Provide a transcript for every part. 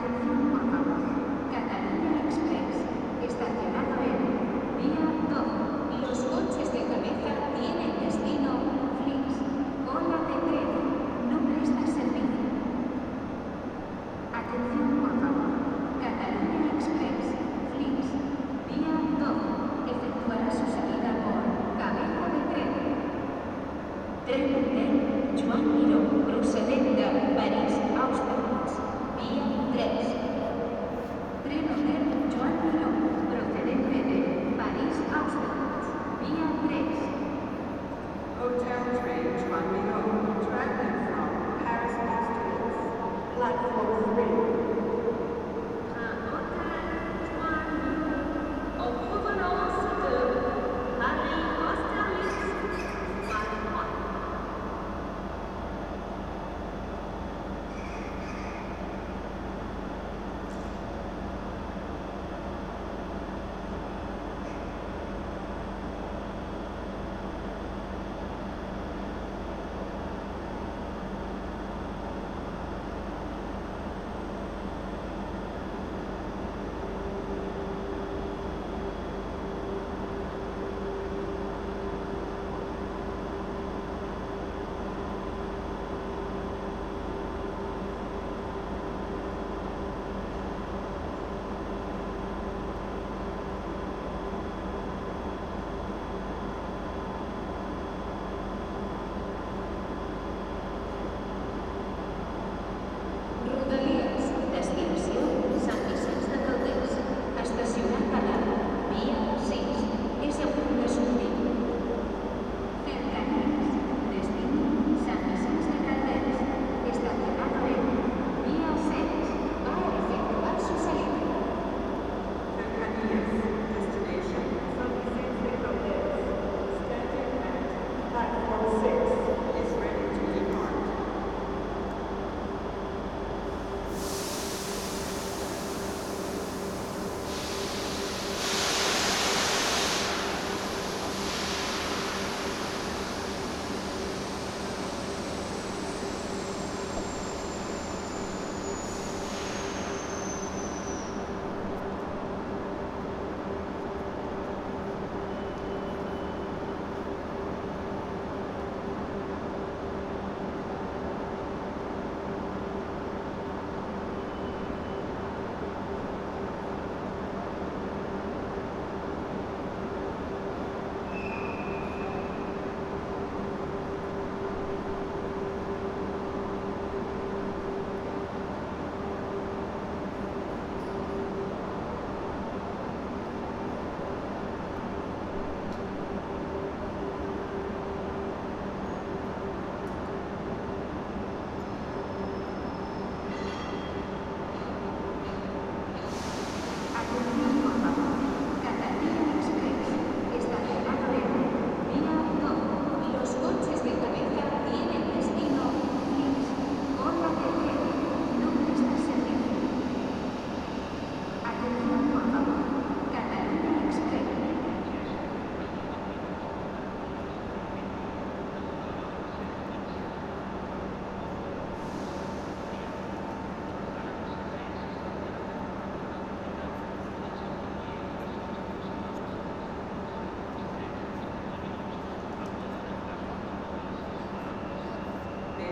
Atención por favor, Catalina Express, estacionado en Vía 2. los coches de cabeza tienen destino Flix, o de ¿no presta servicio. Atención por favor, Catalina Express, Flix, Vía 2. efectuará su salida por Cabeza de Trevi, tren, Joan Platform 3.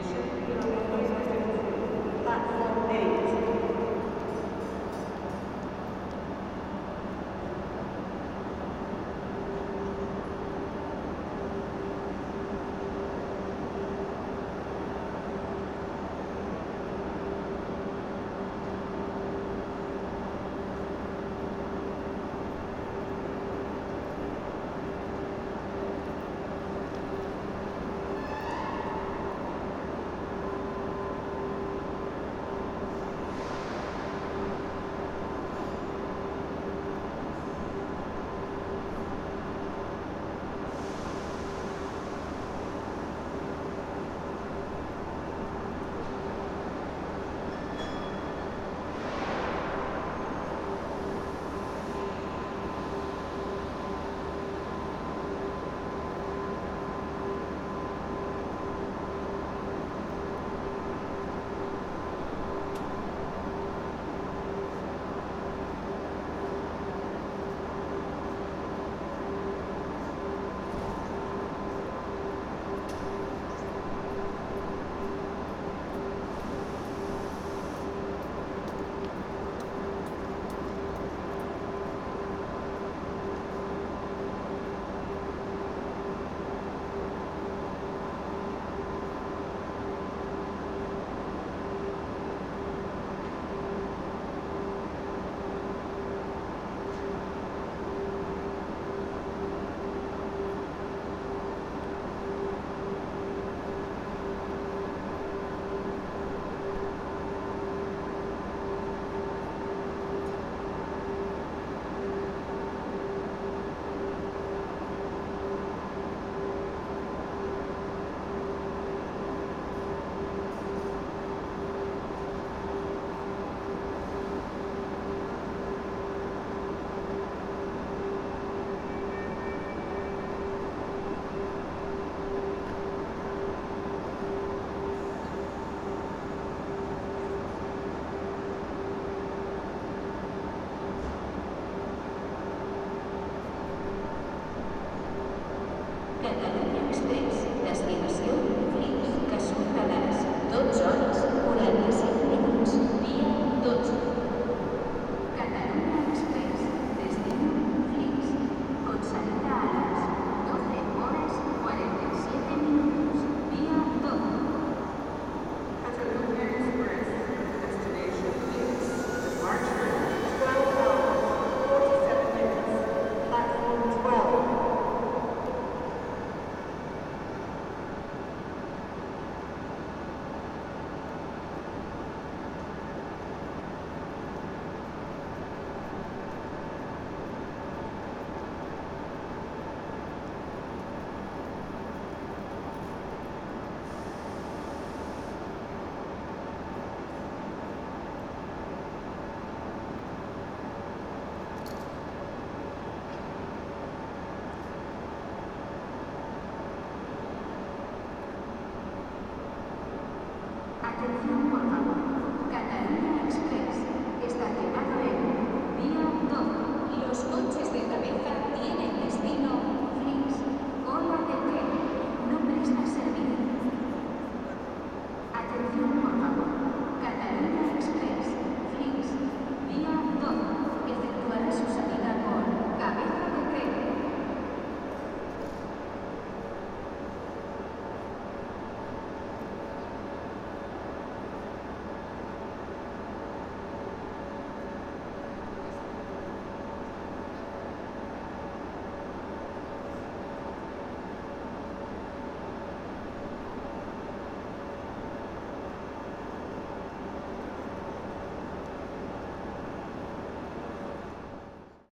Station, platform 8.